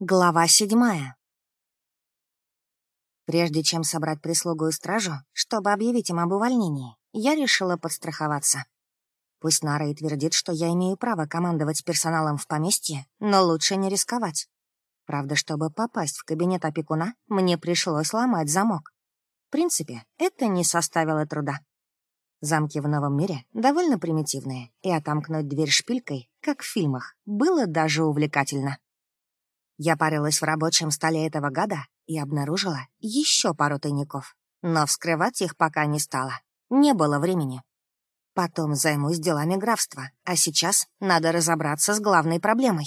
Глава седьмая. Прежде чем собрать прислугу и стражу, чтобы объявить им об увольнении, я решила подстраховаться. Пусть Нара и твердит, что я имею право командовать персоналом в поместье, но лучше не рисковать. Правда, чтобы попасть в кабинет опекуна, мне пришлось ломать замок. В принципе, это не составило труда. Замки в новом мире довольно примитивные, и отомкнуть дверь шпилькой, как в фильмах, было даже увлекательно. Я парилась в рабочем столе этого гада и обнаружила еще пару тайников, но вскрывать их пока не стала. Не было времени. Потом займусь делами графства, а сейчас надо разобраться с главной проблемой.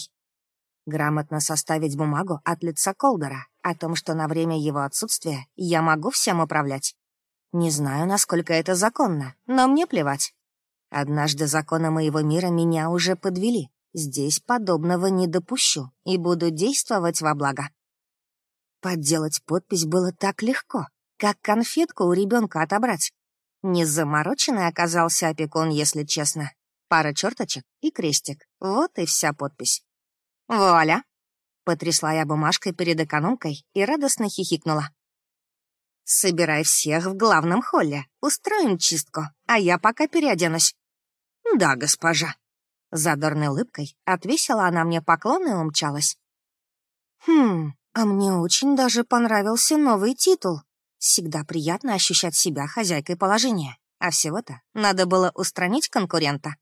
Грамотно составить бумагу от лица Колдера о том, что на время его отсутствия я могу всем управлять. Не знаю, насколько это законно, но мне плевать. Однажды законы моего мира меня уже подвели, Здесь подобного не допущу и буду действовать во благо. Подделать подпись было так легко, как конфетку у ребенка отобрать. Незамороченный оказался опекун, если честно. Пара черточек и крестик. Вот и вся подпись. «Вуаля!» — потрясла я бумажкой перед экономкой и радостно хихикнула. «Собирай всех в главном холле, устроим чистку, а я пока переоденусь». «Да, госпожа», Задорной улыбкой отвесила она мне поклон и умчалась. «Хм, а мне очень даже понравился новый титул. Всегда приятно ощущать себя хозяйкой положения. А всего-то надо было устранить конкурента.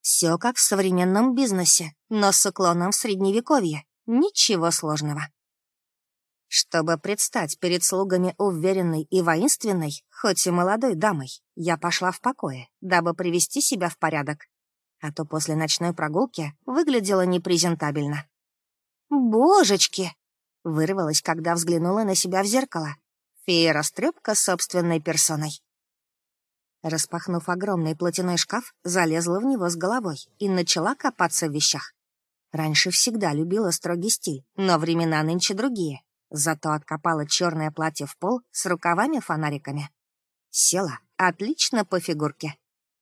Все как в современном бизнесе, но с уклоном в средневековье. Ничего сложного. Чтобы предстать перед слугами уверенной и воинственной, хоть и молодой дамой, я пошла в покое, дабы привести себя в порядок а то после ночной прогулки выглядела непрезентабельно. «Божечки!» — вырвалась, когда взглянула на себя в зеркало. Фея-растрепка собственной персоной. Распахнув огромный платяной шкаф, залезла в него с головой и начала копаться в вещах. Раньше всегда любила строгий стиль, но времена нынче другие. Зато откопала черное платье в пол с рукавами-фонариками. Села отлично по фигурке.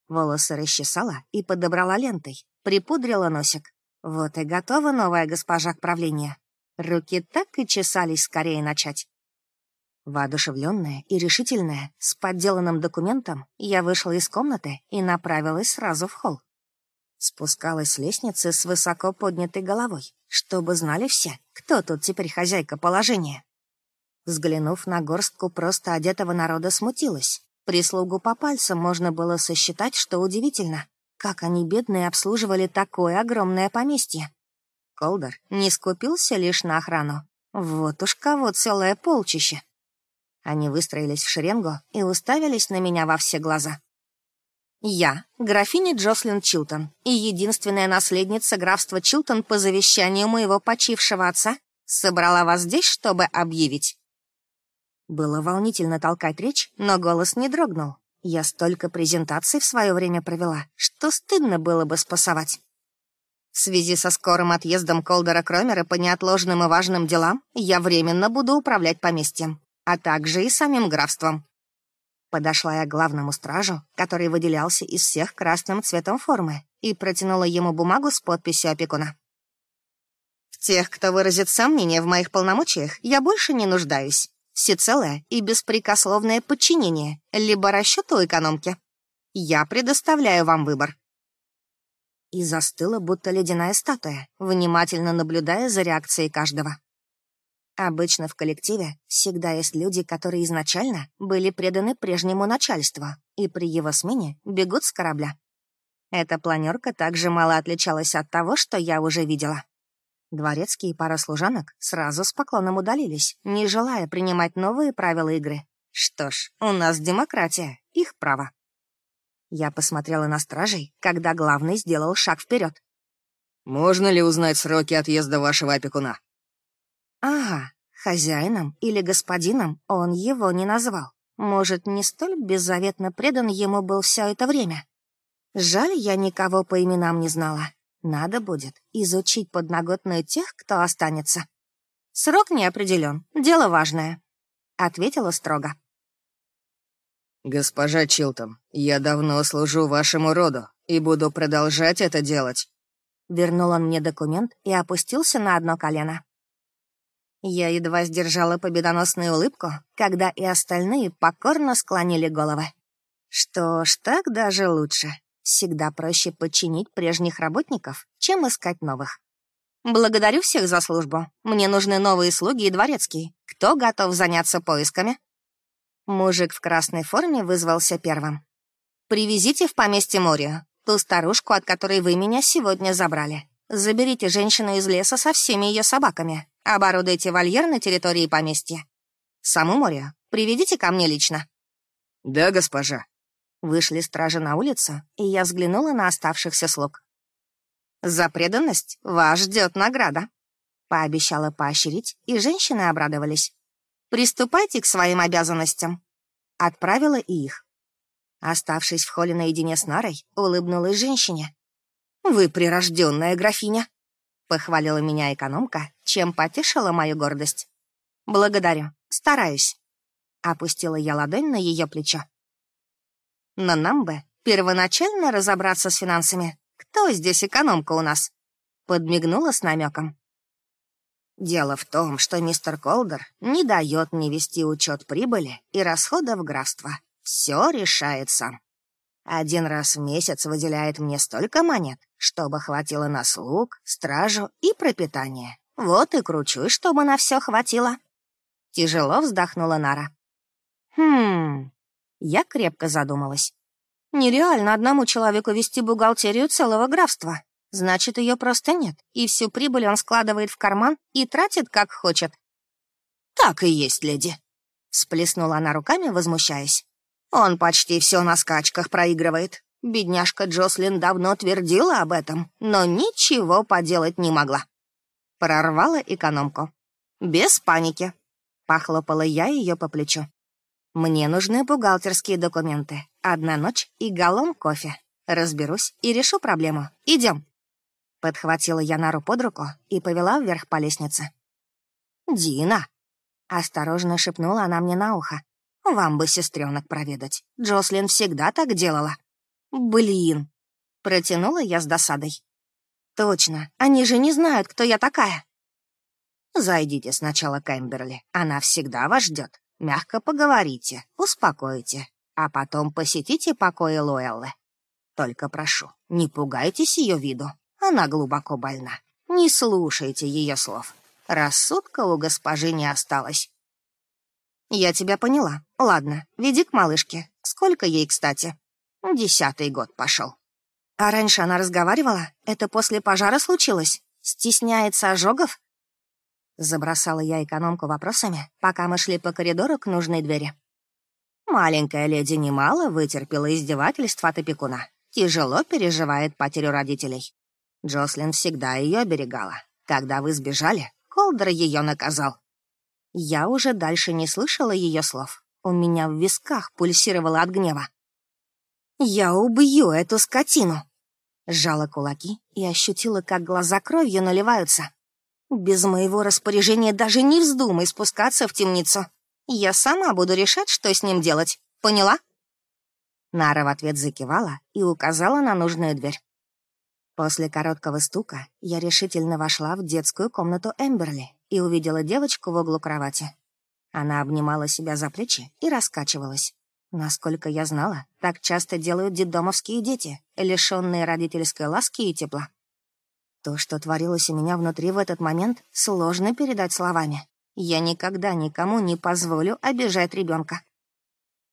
Волосы расчесала и подобрала лентой, припудрила носик. Вот и готова новая госпожа к правлению. Руки так и чесались скорее начать. Воодушевленная и решительная, с подделанным документом, я вышла из комнаты и направилась сразу в холл. Спускалась с лестницы с высоко поднятой головой, чтобы знали все, кто тут теперь хозяйка положения. Взглянув на горстку просто одетого народа, смутилась. Прислугу по пальцам можно было сосчитать, что удивительно, как они, бедные, обслуживали такое огромное поместье. Колдер не скупился лишь на охрану. Вот уж кого целое полчище. Они выстроились в шеренгу и уставились на меня во все глаза. Я, графиня Джослин Чилтон и единственная наследница графства Чилтон по завещанию моего почившего отца, собрала вас здесь, чтобы объявить. Было волнительно толкать речь, но голос не дрогнул. Я столько презентаций в свое время провела, что стыдно было бы спасовать. В связи со скорым отъездом Колдера Кромера по неотложным и важным делам я временно буду управлять поместьем, а также и самим графством. Подошла я к главному стражу, который выделялся из всех красным цветом формы, и протянула ему бумагу с подписью опекуна. В тех, кто выразит сомнения в моих полномочиях, я больше не нуждаюсь всецелое и беспрекословное подчинение, либо расчету экономки. Я предоставляю вам выбор». И застыла, будто ледяная статуя, внимательно наблюдая за реакцией каждого. Обычно в коллективе всегда есть люди, которые изначально были преданы прежнему начальству и при его смене бегут с корабля. Эта планерка также мало отличалась от того, что я уже видела. Дворецкие и пара служанок сразу с поклоном удалились, не желая принимать новые правила игры. Что ж, у нас демократия, их право. Я посмотрела на стражей, когда главный сделал шаг вперед. «Можно ли узнать сроки отъезда вашего опекуна?» «Ага, хозяином или господином он его не назвал. Может, не столь беззаветно предан ему был все это время. Жаль, я никого по именам не знала. Надо будет изучить подноготную тех, кто останется. Срок не определен, дело важное, — ответила строго. «Госпожа Чилтон, я давно служу вашему роду и буду продолжать это делать». Вернул он мне документ и опустился на одно колено. Я едва сдержала победоносную улыбку, когда и остальные покорно склонили головы. Что ж, так даже лучше. Всегда проще подчинить прежних работников, чем искать новых. Благодарю всех за службу. Мне нужны новые слуги и дворецкий. Кто готов заняться поисками? Мужик в красной форме вызвался первым. «Привезите в поместье Морию, ту старушку, от которой вы меня сегодня забрали. Заберите женщину из леса со всеми ее собаками. Оборудуйте вольер на территории поместья. Саму Морию приведите ко мне лично». «Да, госпожа», Вышли стражи на улицу, и я взглянула на оставшихся слуг. «За преданность вас ждет награда», — пообещала поощрить, и женщины обрадовались. «Приступайте к своим обязанностям». Отправила и их. Оставшись в холле наедине с Нарой, улыбнулась женщине. «Вы прирожденная графиня», — похвалила меня экономка, чем потешила мою гордость. «Благодарю, стараюсь». Опустила я ладонь на ее плечо. Но нам бы первоначально разобраться с финансами. Кто здесь экономка у нас?» Подмигнула с намеком. Дело в том, что мистер Колдер не дает мне вести учет прибыли и расходов графства. Все решает сам. Один раз в месяц выделяет мне столько монет, чтобы хватило на слуг, стражу и пропитание. Вот и кручусь, чтобы на все хватило. Тяжело вздохнула Нара. Хм, я крепко задумалась. Нереально одному человеку вести бухгалтерию целого графства. Значит, ее просто нет, и всю прибыль он складывает в карман и тратит, как хочет. «Так и есть, леди», — сплеснула она руками, возмущаясь. «Он почти все на скачках проигрывает. Бедняжка Джослин давно твердила об этом, но ничего поделать не могла». Прорвала экономку. «Без паники», — похлопала я ее по плечу. Мне нужны бухгалтерские документы. Одна ночь и галлон кофе. Разберусь и решу проблему. Идем. Подхватила я Нару под руку и повела вверх по лестнице. «Дина!» — осторожно шепнула она мне на ухо. «Вам бы сестренок проведать. Джослин всегда так делала». «Блин!» — протянула я с досадой. «Точно, они же не знают, кто я такая». «Зайдите сначала к Эмберли, она всегда вас ждет. Мягко поговорите, успокойте, а потом посетите покои Луэллы. Только прошу, не пугайтесь ее виду. Она глубоко больна. Не слушайте ее слов. Рассудка у госпожи не осталось. Я тебя поняла. Ладно, веди к малышке. Сколько ей, кстати? Десятый год пошел. А раньше она разговаривала? Это после пожара случилось? Стесняется ожогов? Забросала я экономку вопросами, пока мы шли по коридору к нужной двери. Маленькая леди немало вытерпела издевательств от опекуна. Тяжело переживает потерю родителей. Джослин всегда ее оберегала. Когда вы сбежали, Колдер ее наказал. Я уже дальше не слышала ее слов. У меня в висках пульсировало от гнева. «Я убью эту скотину!» Сжала кулаки и ощутила, как глаза кровью наливаются. Без моего распоряжения даже не вздумай спускаться в темницу. Я сама буду решать, что с ним делать. Поняла?» Нара в ответ закивала и указала на нужную дверь. После короткого стука я решительно вошла в детскую комнату Эмберли и увидела девочку в углу кровати. Она обнимала себя за плечи и раскачивалась. Насколько я знала, так часто делают детдомовские дети, лишенные родительской ласки и тепла. То, что творилось у меня внутри в этот момент, сложно передать словами. Я никогда никому не позволю обижать ребенка.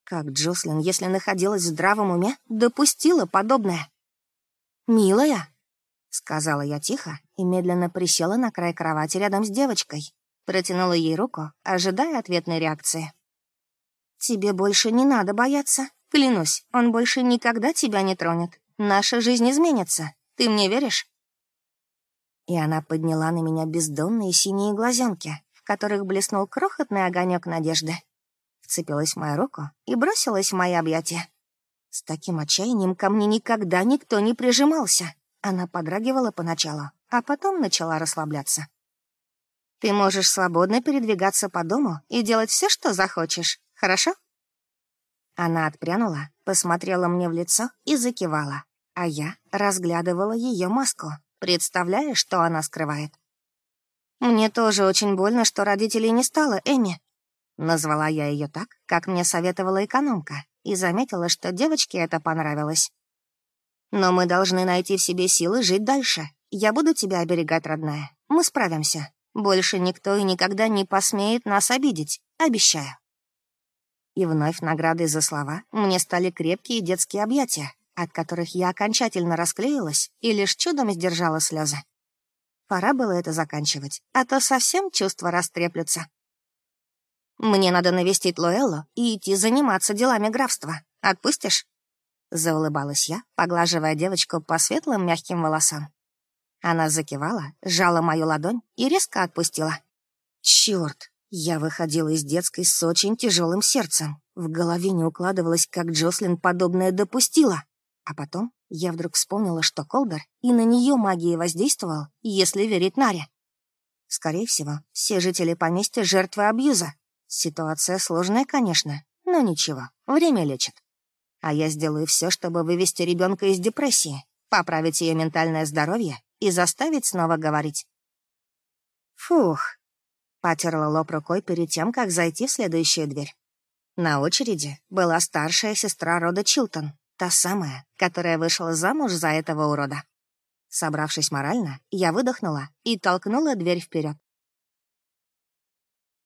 Как Джослин, если находилась в здравом уме, допустила подобное? «Милая», — сказала я тихо и медленно присела на край кровати рядом с девочкой. Протянула ей руку, ожидая ответной реакции. «Тебе больше не надо бояться. Клянусь, он больше никогда тебя не тронет. Наша жизнь изменится. Ты мне веришь?» И она подняла на меня бездонные синие глазенки, в которых блеснул крохотный огонек надежды. Вцепилась в мою руку и бросилась в мои объятия. С таким отчаянием ко мне никогда никто не прижимался. Она подрагивала поначалу, а потом начала расслабляться. «Ты можешь свободно передвигаться по дому и делать все, что захочешь, хорошо?» Она отпрянула, посмотрела мне в лицо и закивала, а я разглядывала ее маску, представляя, что она скрывает. Мне тоже очень больно, что родителей не стало, Эми. Назвала я ее так, как мне советовала экономка, и заметила, что девочке это понравилось. Но мы должны найти в себе силы жить дальше. Я буду тебя оберегать, родная. Мы справимся. Больше никто и никогда не посмеет нас обидеть, обещаю. И вновь наградой за слова мне стали крепкие детские объятия, от которых я окончательно расклеилась и лишь чудом сдержала слезы. Пора было это заканчивать, а то совсем чувства растреплются. Мне надо навестить Луэллу и идти заниматься делами графства. Отпустишь?» Заулыбалась я, поглаживая девочку по светлым мягким волосам. Она закивала, сжала мою ладонь и резко отпустила. Черт! Я выходила из детской с очень тяжелым сердцем. В голове не укладывалось, как Джослин подобное допустила. А потом я вдруг вспомнила, что Колбер и на нее магией воздействовал, если верить Наре. Скорее всего, все жители поместья — жертвы абьюза. Ситуация сложная, конечно, но ничего, время лечит. А я сделаю все, чтобы вывести ребенка из депрессии, поправить ее ментальное здоровье и заставить снова говорить. Фух, потерла лоб рукой перед тем, как зайти в следующую дверь. На очереди была старшая сестра рода Чилтон, Та самая, которая вышла замуж за этого урода. Собравшись морально, я выдохнула и толкнула дверь вперед.